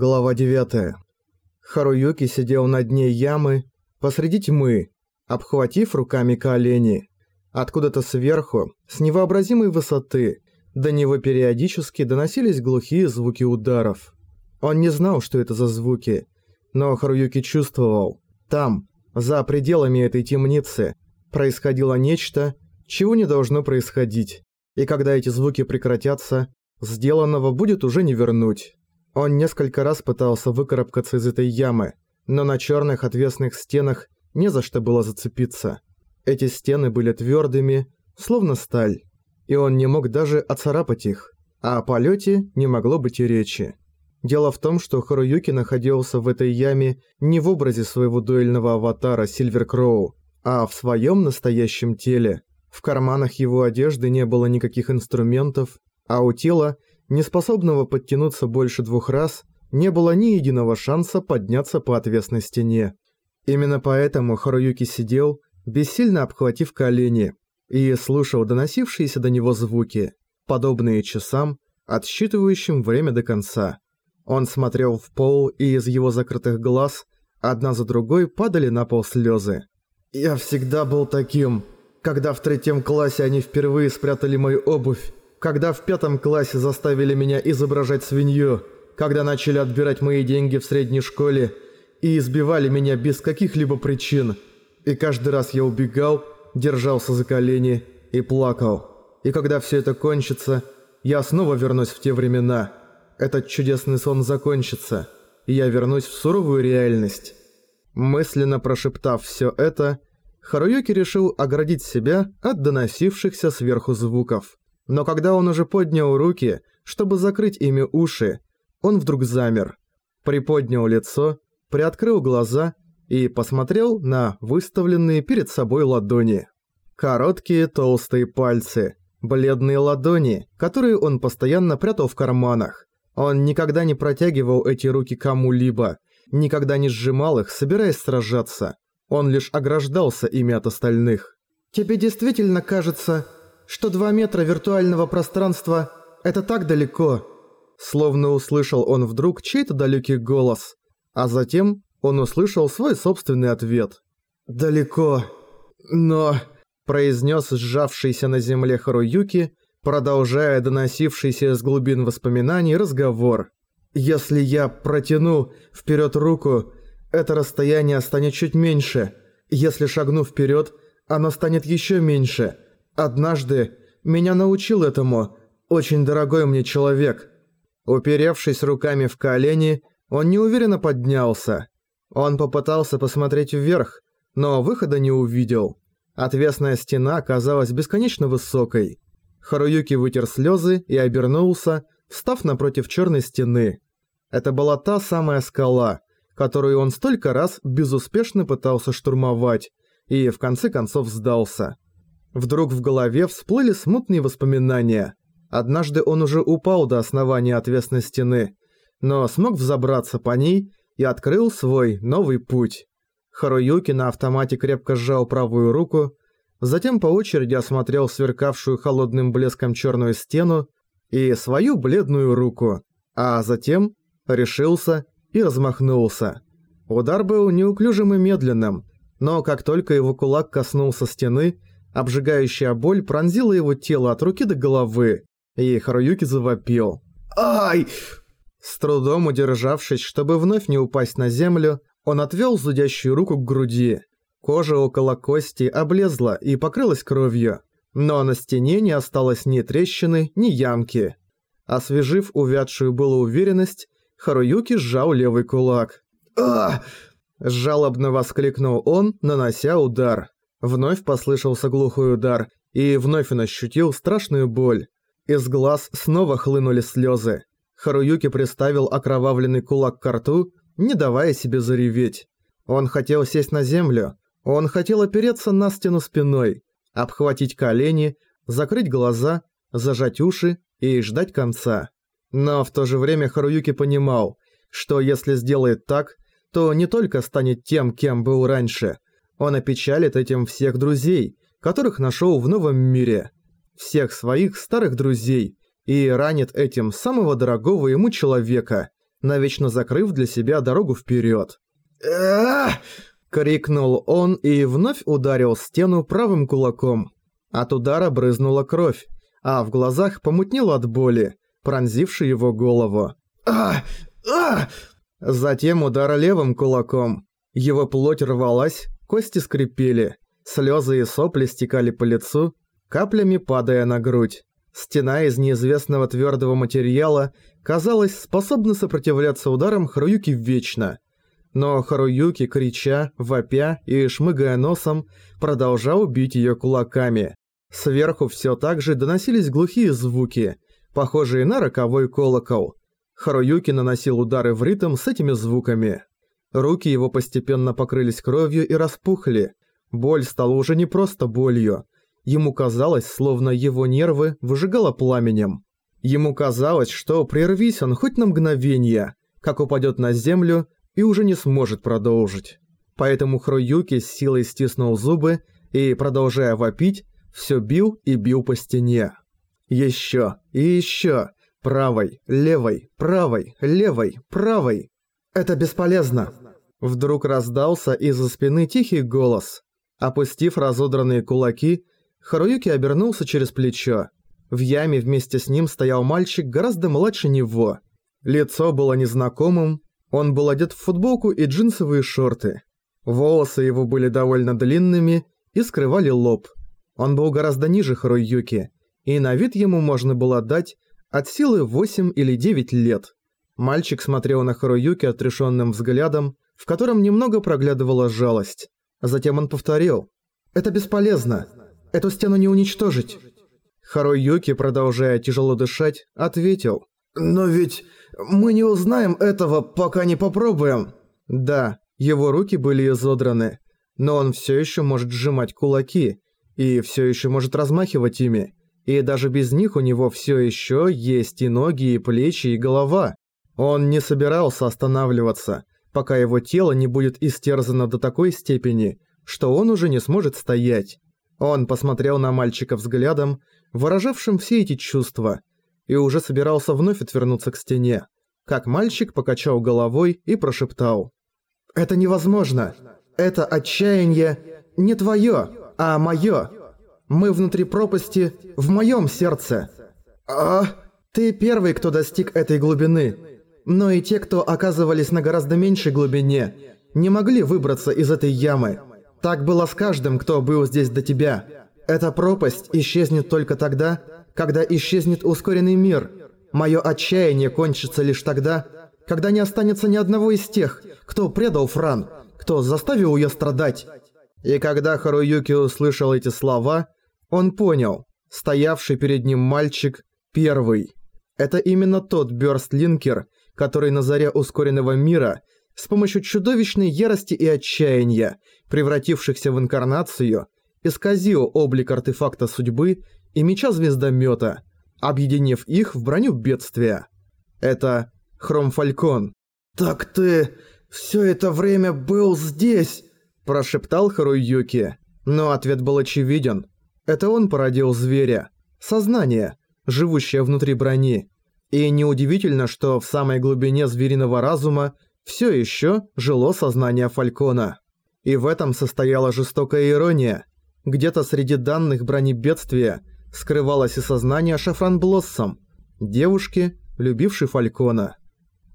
Глава 9. Харуюки сидел на дне ямы, посреди тьмы, обхватив руками колени. Откуда-то сверху, с невообразимой высоты, до него периодически доносились глухие звуки ударов. Он не знал, что это за звуки, но Харуюки чувствовал. Там, за пределами этой темницы, происходило нечто, чего не должно происходить. И когда эти звуки прекратятся, сделанного будет уже не вернуть. Он несколько раз пытался выкарабкаться из этой ямы, но на черных отвесных стенах не за что было зацепиться. Эти стены были твердыми, словно сталь, и он не мог даже оцарапать их, а о полете не могло быть и речи. Дело в том, что Харуюки находился в этой яме не в образе своего дуэльного аватара Сильвер Кроу, а в своем настоящем теле. В карманах его одежды не было никаких инструментов, а у тела неспособного подтянуться больше двух раз, не было ни единого шанса подняться по отвесной стене. Именно поэтому Харуюки сидел, бессильно обхватив колени, и слушал доносившиеся до него звуки, подобные часам, отсчитывающим время до конца. Он смотрел в пол, и из его закрытых глаз одна за другой падали на пол слезы. «Я всегда был таким, когда в третьем классе они впервые спрятали мою обувь, когда в пятом классе заставили меня изображать свинью, когда начали отбирать мои деньги в средней школе и избивали меня без каких-либо причин. И каждый раз я убегал, держался за колени и плакал. И когда все это кончится, я снова вернусь в те времена. Этот чудесный сон закончится, и я вернусь в суровую реальность. Мысленно прошептав все это, Харуюки решил оградить себя от доносившихся сверху звуков. Но когда он уже поднял руки, чтобы закрыть ими уши, он вдруг замер, приподнял лицо, приоткрыл глаза и посмотрел на выставленные перед собой ладони. Короткие толстые пальцы, бледные ладони, которые он постоянно прятал в карманах. Он никогда не протягивал эти руки кому-либо, никогда не сжимал их, собираясь сражаться. Он лишь ограждался ими от остальных. «Тебе действительно кажется, что два метра виртуального пространства – это так далеко. Словно услышал он вдруг чей-то далекий голос, а затем он услышал свой собственный ответ. «Далеко, но...» – произнес сжавшийся на земле Харуюки, продолжая доносившийся из глубин воспоминаний разговор. «Если я протяну вперед руку, это расстояние станет чуть меньше. Если шагну вперед, оно станет еще меньше. Однажды меня научил этому очень дорогой мне человек. Уперевшись руками в колени, он неуверенно поднялся. Он попытался посмотреть вверх, но выхода не увидел. Отвесная стена оказалась бесконечно высокой. Харуюки вытер слезы и обернулся, встав напротив черной стены. Это была та самая скала, которую он столько раз безуспешно пытался штурмовать, и в конце концов сдался. Вдруг в голове всплыли смутные воспоминания. Однажды он уже упал до основания отвесной стены, но смог взобраться по ней и открыл свой новый путь. Харуюки на автомате крепко сжал правую руку, затем по очереди осмотрел сверкавшую холодным блеском черную стену и свою бледную руку, а затем решился и размахнулся. Удар был неуклюжим и медленным, но как только его кулак коснулся стены, Обжигающая боль пронзила его тело от руки до головы, и Харуюки завопил. «Ай!» С трудом удержавшись, чтобы вновь не упасть на землю, он отвел зудящую руку к груди. Кожа около кости облезла и покрылась кровью, но на стене не осталось ни трещины, ни ямки. Освежив увядшую было уверенность, Харуюки сжал левый кулак. «А!» Жалобно воскликнул он, нанося удар. Вновь послышался глухой удар, и вновь он ощутил страшную боль. Из глаз снова хлынули слезы. Харуюки приставил окровавленный кулак к рту, не давая себе зареветь. Он хотел сесть на землю, он хотел опереться на стену спиной, обхватить колени, закрыть глаза, зажать уши и ждать конца. Но в то же время Харуюки понимал, что если сделает так, то не только станет тем, кем был раньше – он опечалит этим всех друзей, которых нашел в новом мире. Всех своих старых друзей. И ранит этим самого дорогого ему человека, навечно закрыв для себя дорогу вперед. крикнул он и вновь ударил стену правым кулаком. От удара брызнула кровь, а в глазах помутнело от боли, пронзившей его голову. Затем удар левым кулаком. Его плоть рвалась, кости скрипели, слезы и сопли стекали по лицу, каплями падая на грудь. Стена из неизвестного твердого материала, казалось, способна сопротивляться ударам Харуюки вечно. Но Харуюки, крича, вопя и шмыгая носом, продолжал бить ее кулаками. Сверху все так же доносились глухие звуки, похожие на роковой колокол. Харуюки наносил удары в ритм с этими звуками. Руки его постепенно покрылись кровью и распухли. Боль стала уже не просто болью. Ему казалось, словно его нервы выжигало пламенем. Ему казалось, что прервись он хоть на мгновение, как упадет на землю и уже не сможет продолжить. Поэтому Хроюки с силой стиснул зубы и, продолжая вопить, все бил и бил по стене. Еще и еще. Правой, левой, правой, левой, правой. Это бесполезно. Вдруг раздался из-за спины тихий голос. Опустив разодранные кулаки, Харуюки обернулся через плечо. В яме вместе с ним стоял мальчик гораздо младше него. Лицо было незнакомым, он был одет в футболку и джинсовые шорты. Волосы его были довольно длинными и скрывали лоб. Он был гораздо ниже Харуюки, и на вид ему можно было дать от силы 8 или 9 лет. Мальчик смотрел на Харуюки отрешенным взглядом, в котором немного проглядывала жалость. Затем он повторил. «Это бесполезно. Эту стену не уничтожить». Харуюки, продолжая тяжело дышать, ответил. «Но ведь мы не узнаем этого, пока не попробуем». Да, его руки были изодраны, но он все еще может сжимать кулаки и все еще может размахивать ими. И даже без них у него все еще есть и ноги, и плечи, и голова. Он не собирался останавливаться, пока его тело не будет истерзано до такой степени, что он уже не сможет стоять. Он посмотрел на мальчика взглядом, выражавшим все эти чувства, и уже собирался вновь отвернуться к стене, как мальчик покачал головой и прошептал. «Это невозможно. Это отчаяние не твое, а мое. Мы внутри пропасти, в моем сердце. А ты первый, кто достиг этой глубины. Но и те, кто оказывались на гораздо меньшей глубине, не могли выбраться из этой ямы. Так было с каждым, кто был здесь до тебя. Эта пропасть исчезнет только тогда, когда исчезнет ускоренный мир. Мое отчаяние кончится лишь тогда, когда не останется ни одного из тех, кто предал Фран, кто заставил ее страдать. И когда Харуюки услышал эти слова, он понял, стоявший перед ним мальчик первый. Это именно тот Бёрстлинкер, который на заре ускоренного мира с помощью чудовищной ярости и отчаяния, превратившихся в инкарнацию, исказил облик артефакта судьбы и меча звездомета, объединив их в броню бедствия. Это Хромфалькон. «Так ты все это время был здесь?» – прошептал Харуюки. Но ответ был очевиден. Это он породил зверя. Сознание, живущее внутри брони. И неудивительно, что в самой глубине звериного разума все еще жило сознание Фалькона. И в этом состояла жестокая ирония. Где-то среди данных брони бедствия скрывалось и сознание Шафран Блоссом, девушки, любившей Фалькона.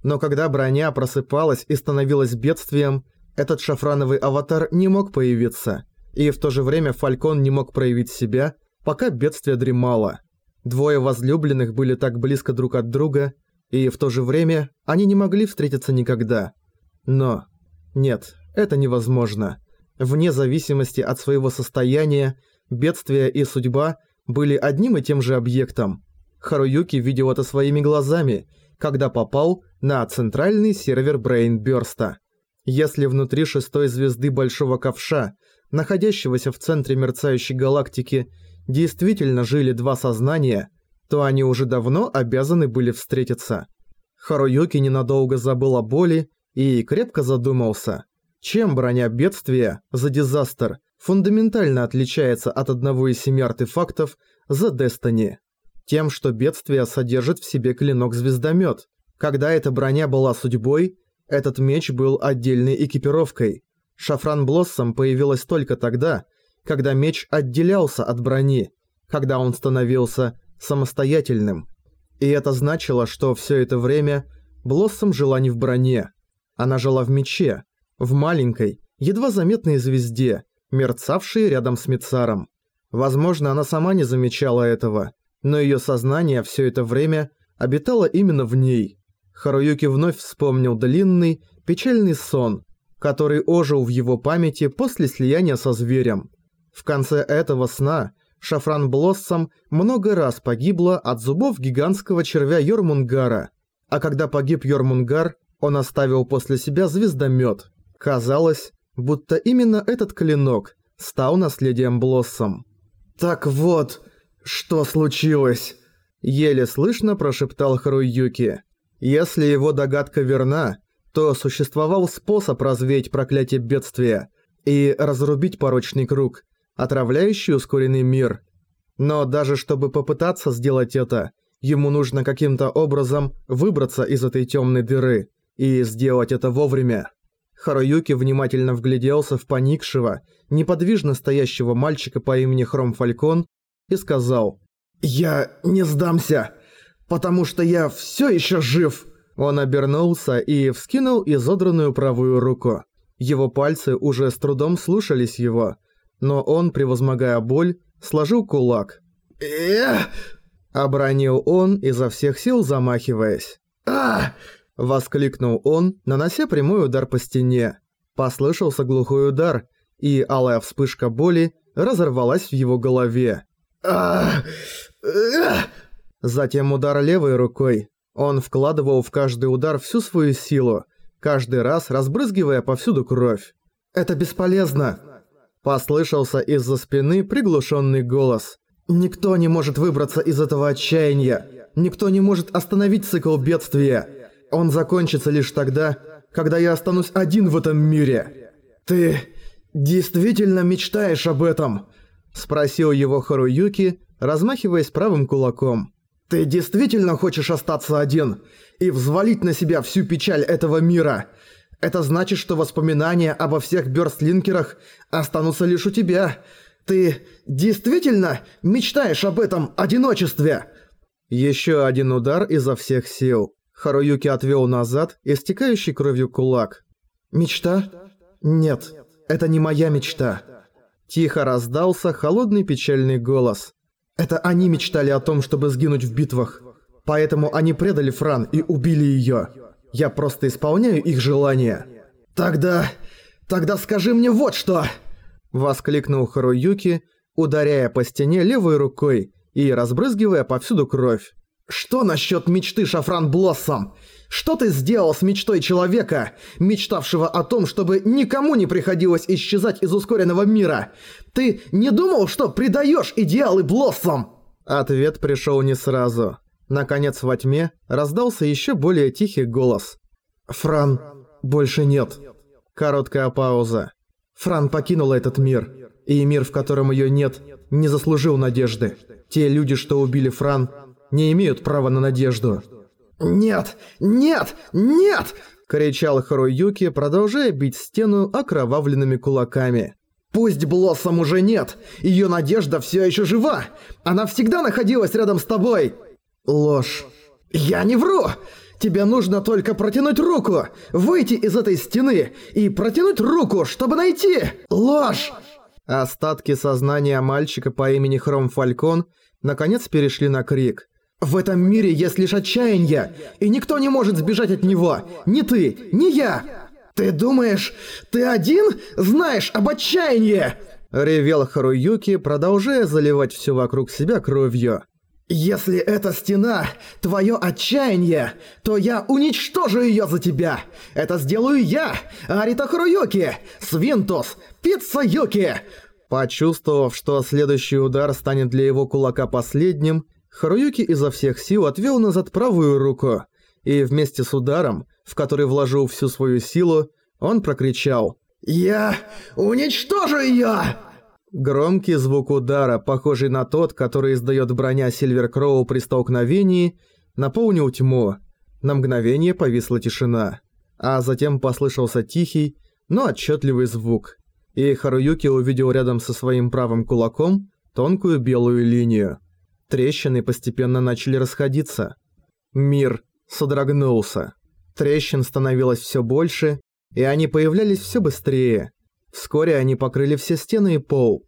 Но когда броня просыпалась и становилась бедствием, этот шафрановый аватар не мог появиться – и в то же время Фалькон не мог проявить себя, пока бедствие дремало. Двое возлюбленных были так близко друг от друга, и в то же время они не могли встретиться никогда. Но... Нет, это невозможно. Вне зависимости от своего состояния, бедствие и судьба были одним и тем же объектом. Харуюки видел это своими глазами, когда попал на центральный сервер Брейнбёрста. Если внутри шестой звезды Большого Ковша находящегося в центре мерцающей галактики, действительно жили два сознания, то они уже давно обязаны были встретиться. Харуюки ненадолго забыл о боли и крепко задумался, чем броня бедствия за дизастер фундаментально отличается от одного из семи артефактов за Destiny. Тем, что бедствие содержит в себе клинок-звездомет, Когда эта броня была судьбой, этот меч был отдельной экипировкой. Шафран Блоссом появилась только тогда, когда меч отделялся от брони, когда он становился самостоятельным. И это значило, что все это время Блоссом жила не в броне. Она жила в мече, в маленькой, едва заметной звезде, мерцавшей рядом с Мицаром. Возможно, она сама не замечала этого, но её сознание все это время обитало именно в ней. Харуюки вновь вспомнил длинный, печальный сон, который ожил в его памяти после слияния со зверем. В конце этого сна Шафран Блоссом много раз погибла от зубов гигантского червя Йормунгара, а когда погиб Йормунгар, он оставил после себя звездомет. Казалось, будто именно этот клинок стал наследием Блоссом. «Так вот, что случилось?» Еле слышно прошептал Харуюки. Если его догадка верна, то существовал способ развеять проклятие бедствия и разрубить порочный круг, отравляющий ускоренный мир. Но даже чтобы попытаться сделать это, ему нужно каким-то образом выбраться из этой темной дыры и сделать это вовремя. Харуюки внимательно вгляделся в поникшего, неподвижно стоящего мальчика по имени Хром Фалькон и сказал «Я не сдамся, потому что я все еще жив!» Он обернулся и вскинул изодранную правую руку. Его пальцы уже с трудом слушались его, но он, превозмогая боль, сложил кулак. «Эх!» Обронил он, изо всех сил замахиваясь. «А!» Воскликнул он, нанося прямой удар по стене. Послышался глухой удар, и алая вспышка боли разорвалась в его голове. «А!» Затем удар левой рукой. Он вкладывал в каждый удар всю свою силу, каждый раз разбрызгивая повсюду кровь. «Это бесполезно!» Послышался из-за спины приглушенный голос. «Никто не может выбраться из этого отчаяния! Никто не может остановить цикл бедствия! Он закончится лишь тогда, когда я останусь один в этом мире!» «Ты действительно мечтаешь об этом?» Спросил его Харуюки, размахиваясь правым кулаком. «Ты действительно хочешь остаться один и взвалить на себя всю печаль этого мира? Это значит, что воспоминания обо всех бёрстлинкерах останутся лишь у тебя. Ты действительно мечтаешь об этом одиночестве?» Еще один удар изо всех сил. Харуюки отвел назад истекающий кровью кулак. «Мечта? Нет, это не моя мечта». Тихо раздался холодный печальный голос. Это они мечтали о том, чтобы сгинуть в битвах. Поэтому они предали Фран и убили её. Я просто исполняю их желания. Тогда... Тогда скажи мне вот что!» Воскликнул Харуюки, ударяя по стене левой рукой и разбрызгивая повсюду кровь. «Что насчет мечты Шафран Блоссом? Что ты сделал с мечтой человека, мечтавшего о том, чтобы никому не приходилось исчезать из ускоренного мира? Ты не думал, что предаешь идеалы Блоссом?» Ответ пришел не сразу. Наконец во тьме раздался еще более тихий голос. «Фран, больше нет». Короткая пауза. Фран покинула этот мир, и мир, в котором ее нет, не заслужил надежды. Те люди, что убили Фран, не имеют права на надежду. «Нет! Нет! Нет!» – кричал Харуюки, продолжая бить стену окровавленными кулаками. «Пусть Блоссом уже нет! Её надежда всё ещё жива! Она всегда находилась рядом с тобой!» «Ложь!» «Я не вру! Тебе нужно только протянуть руку, выйти из этой стены и протянуть руку, чтобы найти! Ложь!» Остатки сознания мальчика по имени Хром Фалькон наконец перешли на крик – в этом мире есть лишь отчаяние, и никто не может сбежать от него. Ни ты, ни я. Ты думаешь, ты один знаешь об отчаянии? Ревел Харуюки, продолжая заливать все вокруг себя кровью. «Если эта стена – твое отчаяние, то я уничтожу ее за тебя! Это сделаю я, Арита Харуюки, Свинтус, Пицца Юки!» Почувствовав, что следующий удар станет для его кулака последним, Харуюки изо всех сил отвел назад правую руку, и вместе с ударом, в который вложил всю свою силу, он прокричал «Я уничтожу её!» Громкий звук удара, похожий на тот, который издает броня Сильвер Кроу при столкновении, наполнил тьму. На мгновение повисла тишина, а затем послышался тихий, но отчетливый звук, и Харуюки увидел рядом со своим правым кулаком тонкую белую линию. Трещины постепенно начали расходиться. Мир содрогнулся. Трещин становилось все больше, и они появлялись все быстрее. Вскоре они покрыли все стены и пол.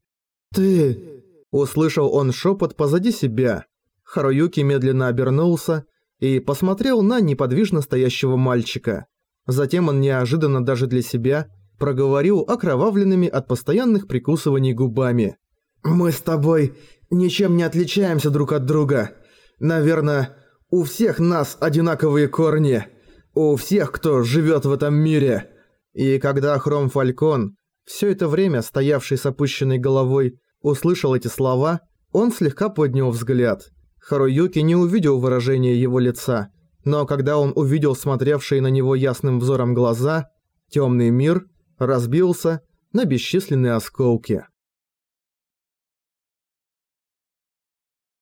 «Ты...» Услышал он шепот позади себя. Харуюки медленно обернулся и посмотрел на неподвижно стоящего мальчика. Затем он неожиданно даже для себя проговорил окровавленными от постоянных прикусываний губами. «Мы с тобой ничем не отличаемся друг от друга. Наверное, у всех нас одинаковые корни. У всех, кто живет в этом мире». И когда Хром Фалькон, все это время стоявший с опущенной головой, услышал эти слова, он слегка поднял взгляд. Харуюки не увидел выражения его лица, но когда он увидел смотревшие на него ясным взором глаза, темный мир разбился на бесчисленные осколки.